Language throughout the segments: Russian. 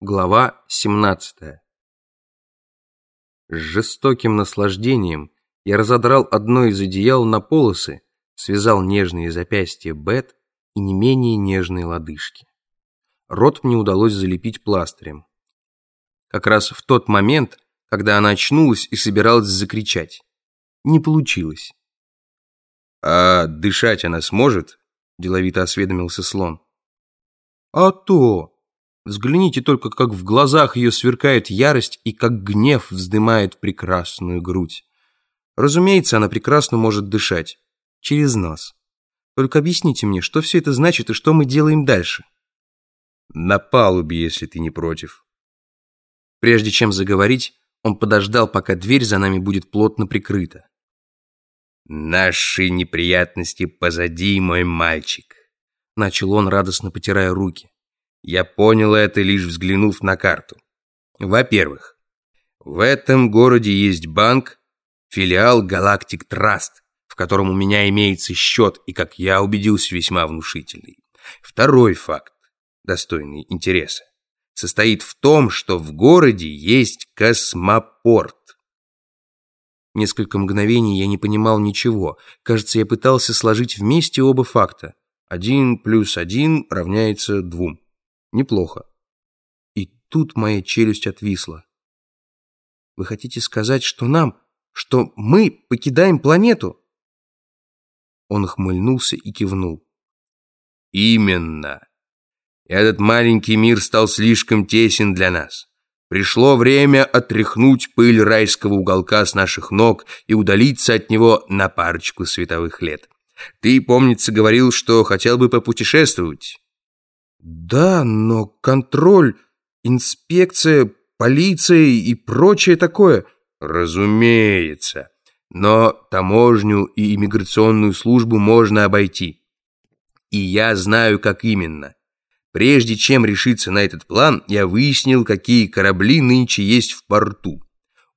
Глава 17 С жестоким наслаждением я разодрал одно из одеял на полосы, связал нежные запястья Бет и не менее нежные лодыжки. Рот мне удалось залепить пластырем. Как раз в тот момент, когда она очнулась и собиралась закричать. Не получилось. «А дышать она сможет?» – деловито осведомился слон. «А то!» Взгляните только, как в глазах ее сверкает ярость и как гнев вздымает прекрасную грудь. Разумеется, она прекрасно может дышать. Через нос. Только объясните мне, что все это значит и что мы делаем дальше? На палубе, если ты не против. Прежде чем заговорить, он подождал, пока дверь за нами будет плотно прикрыта. «Наши неприятности позади, мой мальчик», — начал он, радостно потирая руки. Я понял это, лишь взглянув на карту. Во-первых, в этом городе есть банк, филиал Galactic Trust, в котором у меня имеется счет и, как я убедился, весьма внушительный. Второй факт, достойный интереса, состоит в том, что в городе есть космопорт. Несколько мгновений я не понимал ничего. Кажется, я пытался сложить вместе оба факта. Один плюс один равняется двум. Неплохо. И тут моя челюсть отвисла. Вы хотите сказать, что нам, что мы покидаем планету? Он хмыльнулся и кивнул. Именно. Этот маленький мир стал слишком тесен для нас. Пришло время отряхнуть пыль райского уголка с наших ног и удалиться от него на парочку световых лет. Ты, помнится, говорил, что хотел бы попутешествовать. Да, но контроль, инспекция, полиция и прочее такое. Разумеется. Но таможню и иммиграционную службу можно обойти. И я знаю, как именно. Прежде чем решиться на этот план, я выяснил, какие корабли нынче есть в порту.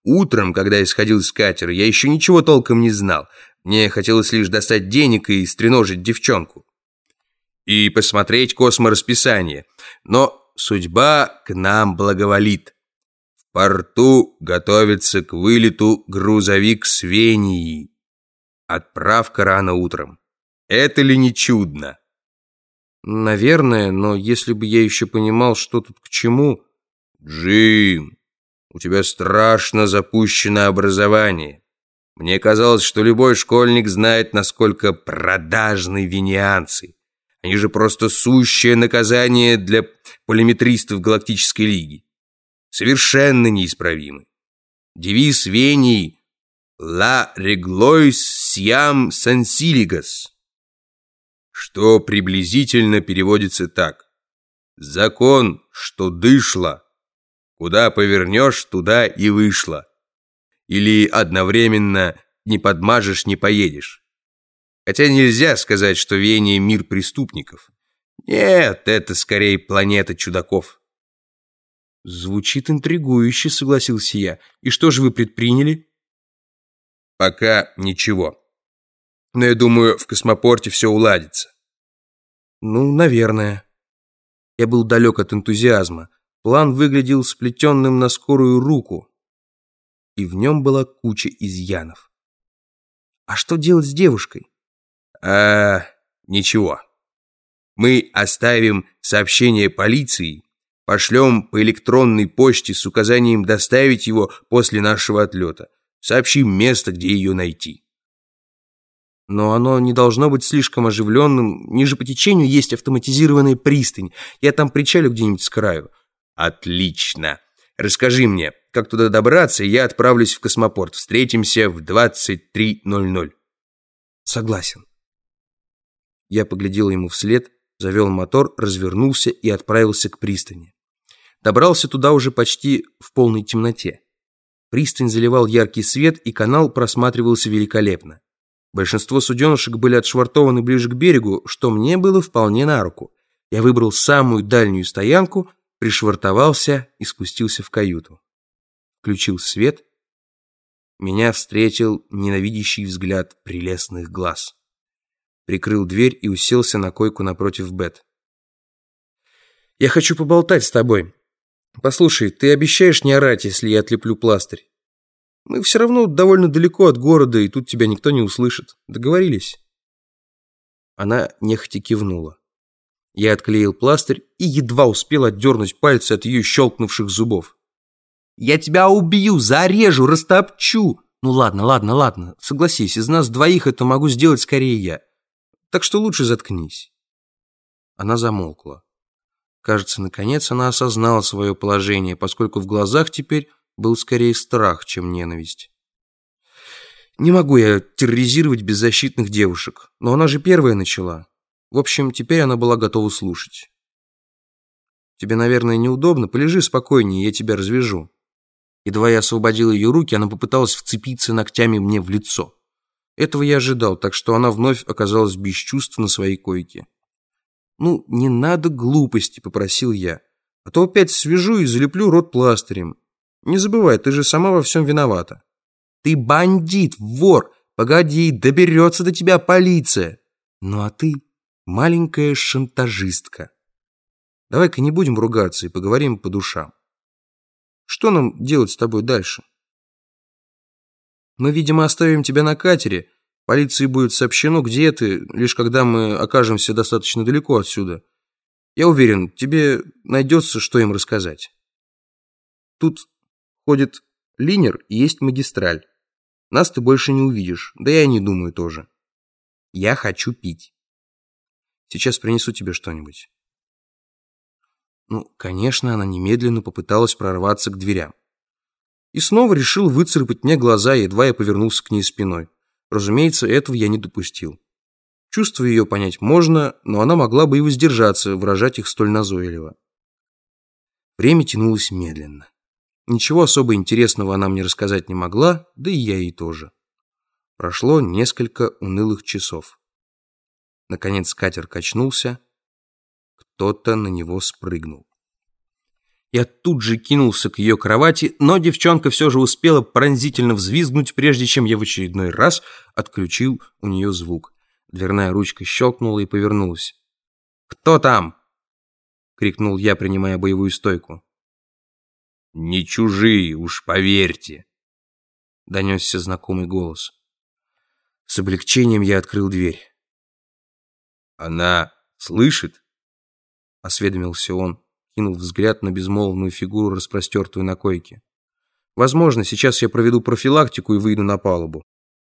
Утром, когда я сходил из катера, я еще ничего толком не знал. Мне хотелось лишь достать денег и стреножить девчонку и посмотреть косморасписание. Но судьба к нам благоволит. В порту готовится к вылету грузовик с Венией. Отправка рано утром. Это ли не чудно? Наверное, но если бы я еще понимал, что тут к чему... Джим, у тебя страшно запущено образование. Мне казалось, что любой школьник знает, насколько продажны венианцы. Они же просто сущее наказание для полиметристов Галактической Лиги. Совершенно неисправимы. Девиз Вении «La reglois siam sensiligas», что приблизительно переводится так. «Закон, что дышло, куда повернешь, туда и вышло». Или одновременно «не подмажешь, не поедешь». Хотя нельзя сказать, что Вене мир преступников. Нет, это скорее планета чудаков. Звучит интригующе, согласился я. И что же вы предприняли? Пока ничего. Но я думаю, в космопорте все уладится. Ну, наверное. Я был далек от энтузиазма. План выглядел сплетенным на скорую руку. И в нем была куча изъянов. А что делать с девушкой? А, ничего. Мы оставим сообщение полиции, пошлем по электронной почте с указанием доставить его после нашего отлета. Сообщим место, где ее найти. Но оно не должно быть слишком оживленным. Ниже по течению есть автоматизированная пристань. Я там причалю где-нибудь с краю. Отлично. Расскажи мне, как туда добраться, я отправлюсь в космопорт. Встретимся в 23.00. Согласен. Я поглядел ему вслед, завел мотор, развернулся и отправился к пристани. Добрался туда уже почти в полной темноте. Пристань заливал яркий свет, и канал просматривался великолепно. Большинство суденышек были отшвартованы ближе к берегу, что мне было вполне на руку. Я выбрал самую дальнюю стоянку, пришвартовался и спустился в каюту. Включил свет. Меня встретил ненавидящий взгляд прелестных глаз прикрыл дверь и уселся на койку напротив Бет. «Я хочу поболтать с тобой. Послушай, ты обещаешь не орать, если я отлеплю пластырь? Мы все равно довольно далеко от города, и тут тебя никто не услышит. Договорились?» Она нехотя кивнула. Я отклеил пластырь и едва успел отдернуть пальцы от ее щелкнувших зубов. «Я тебя убью, зарежу, растопчу!» «Ну ладно, ладно, ладно, согласись, из нас двоих это могу сделать скорее я. Так что лучше заткнись». Она замолкла. Кажется, наконец она осознала свое положение, поскольку в глазах теперь был скорее страх, чем ненависть. Не могу я терроризировать беззащитных девушек, но она же первая начала. В общем, теперь она была готова слушать. Тебе, наверное, неудобно, полежи спокойнее, я тебя развяжу. Едва я освободил ее руки, она попыталась вцепиться ногтями мне в лицо. Этого я ожидал, так что она вновь оказалась без чувств на своей койке. «Ну, не надо глупости», — попросил я. «А то опять свяжу и залеплю рот пластырем. Не забывай, ты же сама во всем виновата». «Ты бандит, вор! Погоди, доберется до тебя полиция!» «Ну а ты маленькая шантажистка. Давай-ка не будем ругаться и поговорим по душам. Что нам делать с тобой дальше? Мы, видимо, оставим тебя на катере. Полиции будет сообщено, где ты, лишь когда мы окажемся достаточно далеко отсюда. Я уверен, тебе найдется, что им рассказать. Тут ходит линер и есть магистраль. Нас ты больше не увидишь, да я не думаю тоже. Я хочу пить. Сейчас принесу тебе что-нибудь». Ну, конечно, она немедленно попыталась прорваться к дверям. И снова решил выцарапать мне глаза, едва я повернулся к ней спиной. Разумеется, этого я не допустил. Чувства ее понять можно, но она могла бы и воздержаться, выражать их столь назойливо. Время тянулось медленно. Ничего особо интересного она мне рассказать не могла, да и я ей тоже. Прошло несколько унылых часов. Наконец катер качнулся. Кто-то на него спрыгнул. Я тут же кинулся к ее кровати, но девчонка все же успела пронзительно взвизгнуть, прежде чем я в очередной раз отключил у нее звук. Дверная ручка щелкнула и повернулась. «Кто там?» — крикнул я, принимая боевую стойку. «Не чужие, уж поверьте!» — донесся знакомый голос. С облегчением я открыл дверь. «Она слышит?» — осведомился он, кинув взгляд на безмолвную фигуру, распростертую на койке. «Возможно, сейчас я проведу профилактику и выйду на палубу.